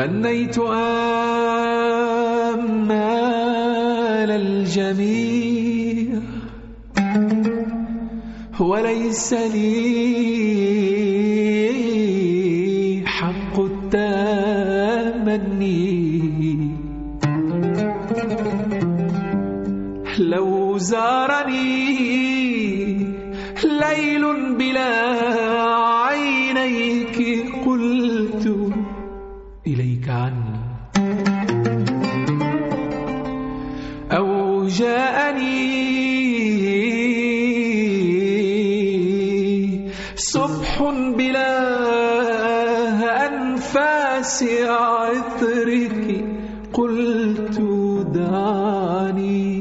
غنيت آمال الجميع. وليس لي حق التمني لو زارني ليل بلا صبح بلا أنفاس عطرك قلت دعني.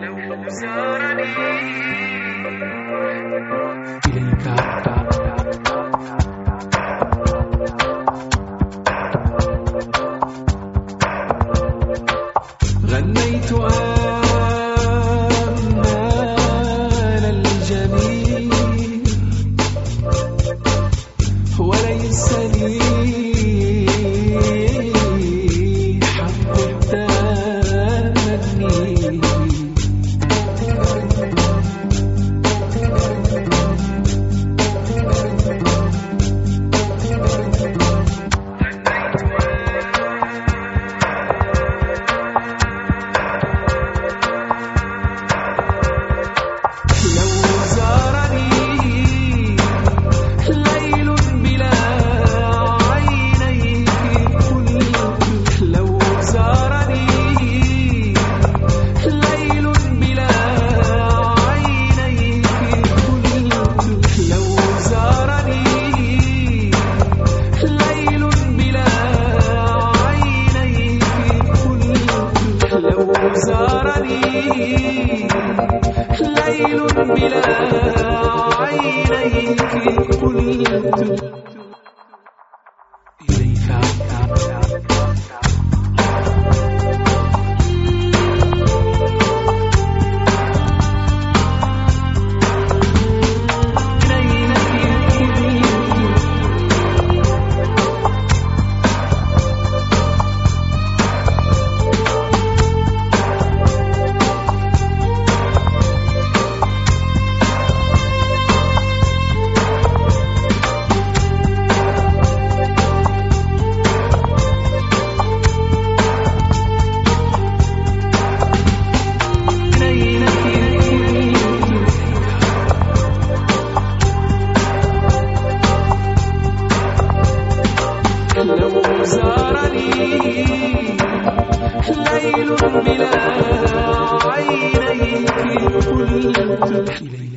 لو زارني. إليك وليس لي زارني ليل بلا عينيك قلت ليل بلا عينيك قلت إليك